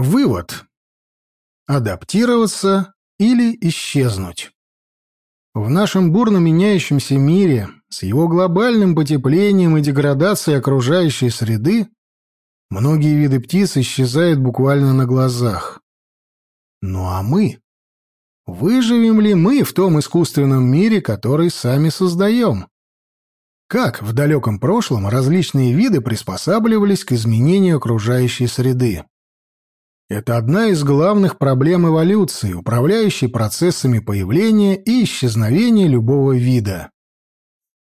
Вывод. Адаптироваться или исчезнуть. В нашем бурно меняющемся мире, с его глобальным потеплением и деградацией окружающей среды, многие виды птиц исчезают буквально на глазах. Ну а мы? Выживем ли мы в том искусственном мире, который сами создаем? Как в далеком прошлом различные виды приспосабливались к изменению окружающей среды? Это одна из главных проблем эволюции, управляющей процессами появления и исчезновения любого вида.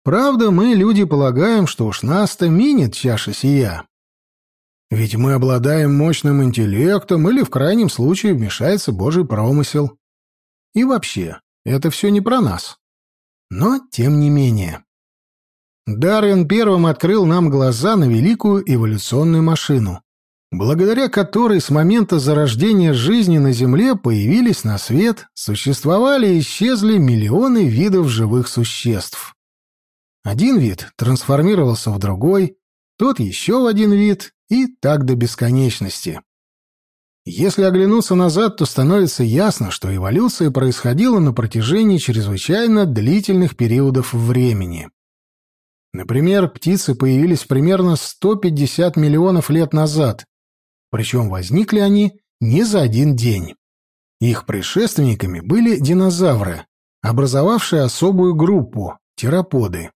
Правда, мы, люди, полагаем, что уж нас-то минит чаша сия. Ведь мы обладаем мощным интеллектом или, в крайнем случае, вмешается Божий промысел. И вообще, это все не про нас. Но, тем не менее. Дарвин первым открыл нам глаза на великую эволюционную машину благодаря которой с момента зарождения жизни на Земле появились на свет, существовали и исчезли миллионы видов живых существ. Один вид трансформировался в другой, тот еще в один вид, и так до бесконечности. Если оглянуться назад, то становится ясно, что эволюция происходила на протяжении чрезвычайно длительных периодов времени. Например, птицы появились примерно 150 миллионов лет назад, причем возникли они не за один день. Их предшественниками были динозавры, образовавшие особую группу – тераподы.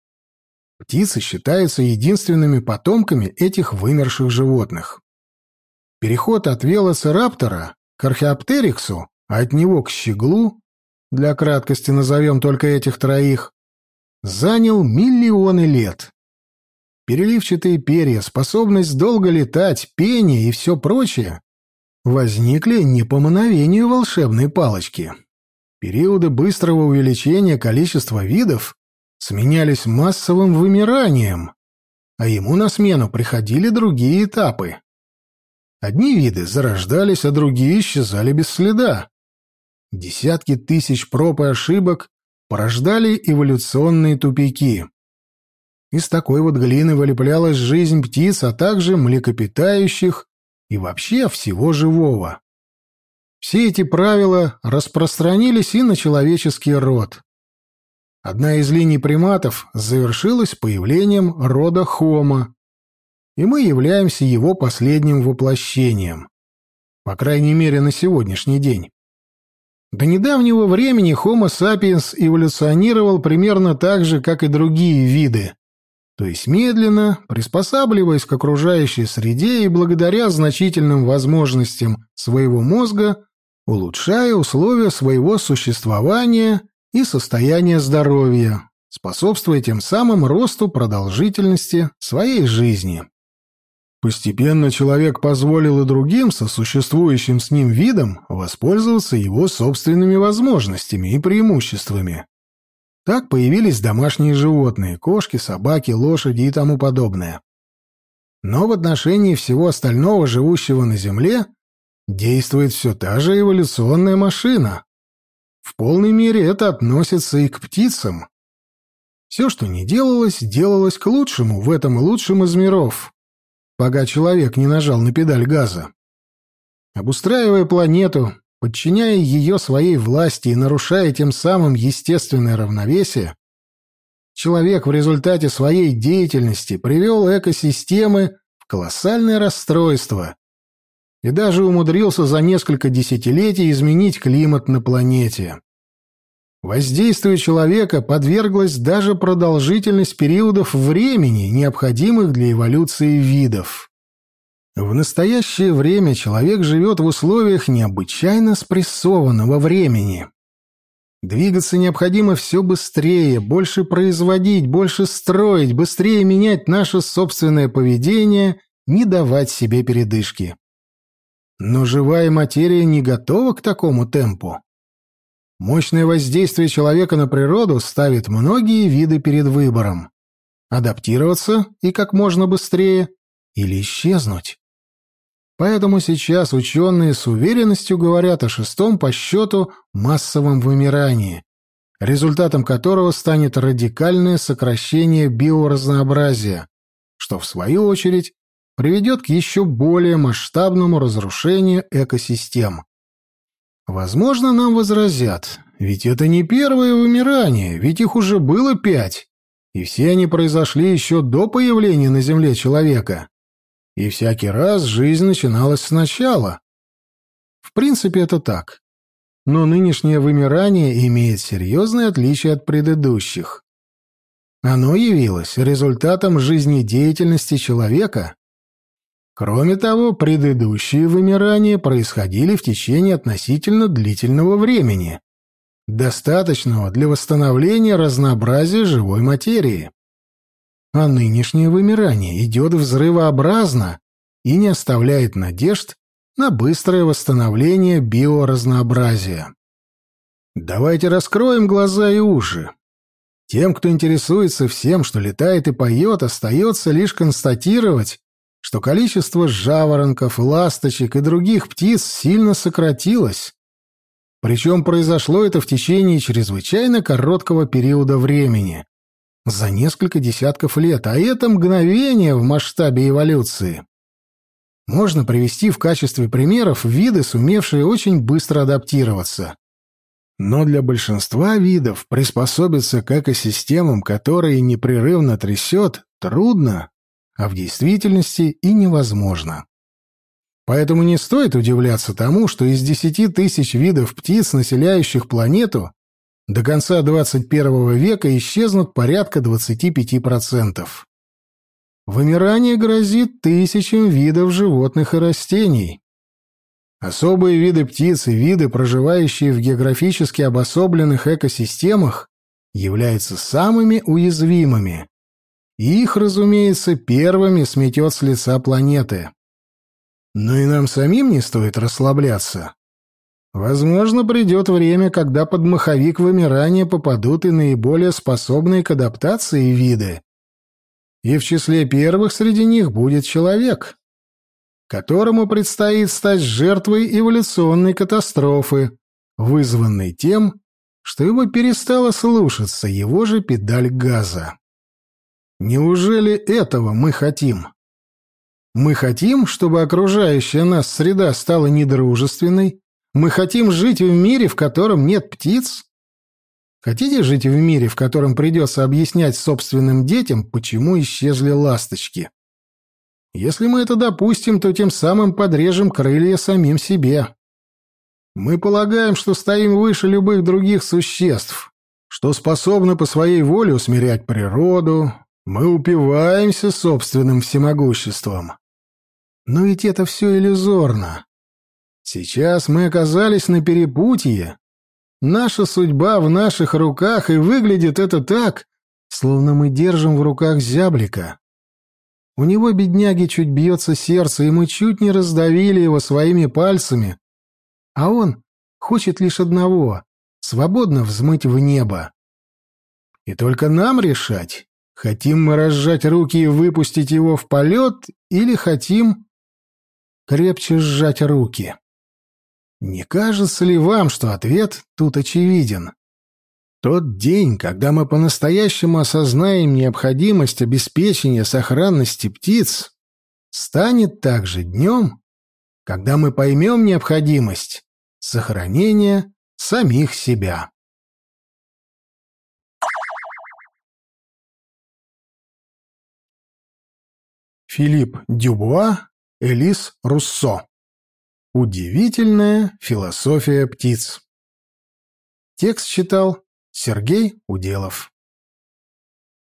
Птицы считаются единственными потомками этих вымерших животных. Переход от велоцираптора к археоптериксу, а от него к щеглу, для краткости назовем только этих троих, занял миллионы лет. Переливчатые перья, способность долго летать, пение и все прочее возникли не по мановению волшебной палочки. Периоды быстрого увеличения количества видов сменялись массовым вымиранием, а ему на смену приходили другие этапы. Одни виды зарождались, а другие исчезали без следа. Десятки тысяч проб и ошибок порождали эволюционные тупики. Из такой вот глины вылеплялась жизнь птиц, а также млекопитающих и вообще всего живого. Все эти правила распространились и на человеческий род. Одна из линий приматов завершилась появлением рода Homo, и мы являемся его последним воплощением. По крайней мере, на сегодняшний день. До недавнего времени Homo sapiens эволюционировал примерно так же, как и другие виды, то есть медленно, приспосабливаясь к окружающей среде и благодаря значительным возможностям своего мозга, улучшая условия своего существования и состояния здоровья, способствуя тем самым росту продолжительности своей жизни. Постепенно человек позволил и другим сосуществующим с ним видам воспользоваться его собственными возможностями и преимуществами. Так появились домашние животные – кошки, собаки, лошади и тому подобное. Но в отношении всего остального, живущего на Земле, действует все та же эволюционная машина. В полной мере это относится и к птицам. Все, что не делалось, делалось к лучшему в этом лучшем из миров, пока человек не нажал на педаль газа. Обустраивая планету, подчиняя ее своей власти и нарушая тем самым естественное равновесие, человек в результате своей деятельности привел экосистемы в колоссальное расстройство и даже умудрился за несколько десятилетий изменить климат на планете. Воздействию человека подверглась даже продолжительность периодов времени, необходимых для эволюции видов. В настоящее время человек живет в условиях необычайно спрессованного времени. Двигаться необходимо все быстрее, больше производить, больше строить, быстрее менять наше собственное поведение, не давать себе передышки. Но живая материя не готова к такому темпу. Мощное воздействие человека на природу ставит многие виды перед выбором. Адаптироваться и как можно быстрее или исчезнуть. Поэтому сейчас ученые с уверенностью говорят о шестом по счету массовом вымирании, результатом которого станет радикальное сокращение биоразнообразия, что, в свою очередь, приведет к еще более масштабному разрушению экосистем. Возможно, нам возразят, ведь это не первое вымирание, ведь их уже было пять, и все они произошли еще до появления на Земле человека. И всякий раз жизнь начиналась сначала. В принципе, это так. Но нынешнее вымирание имеет серьезное отличие от предыдущих. Оно явилось результатом жизнедеятельности человека. Кроме того, предыдущие вымирания происходили в течение относительно длительного времени, достаточного для восстановления разнообразия живой материи. А нынешнее вымирание идет взрывообразно и не оставляет надежд на быстрое восстановление биоразнообразия. Давайте раскроем глаза и уши. Тем, кто интересуется всем, что летает и поет, остается лишь констатировать, что количество жаворонков, ласточек и других птиц сильно сократилось. Причем произошло это в течение чрезвычайно короткого периода времени, за несколько десятков лет, а это мгновение в масштабе эволюции. Можно привести в качестве примеров виды, сумевшие очень быстро адаптироваться. Но для большинства видов приспособиться к экосистемам, которые непрерывно трясет, трудно, а в действительности и невозможно. Поэтому не стоит удивляться тому, что из 10 тысяч видов птиц, населяющих планету, до конца 21 века исчезнут порядка 25%. Вымирание грозит тысячам видов животных и растений. Особые виды птиц и виды, проживающие в географически обособленных экосистемах, являются самыми уязвимыми. Их, разумеется, первыми сметет с лица планеты. Но и нам самим не стоит расслабляться. Возможно, придет время, когда под маховик вымирания попадут и наиболее способные к адаптации виды, и в числе первых среди них будет человек, которому предстоит стать жертвой эволюционной катастрофы, вызванной тем, что его перестала слушаться его же педаль газа. Неужели этого мы хотим? Мы хотим, чтобы окружающая нас среда стала недружественной? Мы хотим жить в мире, в котором нет птиц? Хотите жить в мире, в котором придется объяснять собственным детям, почему исчезли ласточки? Если мы это допустим, то тем самым подрежем крылья самим себе. Мы полагаем, что стоим выше любых других существ, что способны по своей воле усмирять природу. Мы упиваемся собственным всемогуществом. Но ведь это все иллюзорно. Сейчас мы оказались на перепутье, Наша судьба в наших руках, и выглядит это так, словно мы держим в руках зяблика. У него, бедняги, чуть бьется сердце, и мы чуть не раздавили его своими пальцами. А он хочет лишь одного — свободно взмыть в небо. И только нам решать, хотим мы разжать руки и выпустить его в полет, или хотим крепче сжать руки. Не кажется ли вам, что ответ тут очевиден? Тот день, когда мы по-настоящему осознаем необходимость обеспечения сохранности птиц, станет также днем, когда мы поймем необходимость сохранения самих себя. Филипп Дюбуа, Элис Руссо Удивительная философия птиц. Текст читал Сергей Уделов.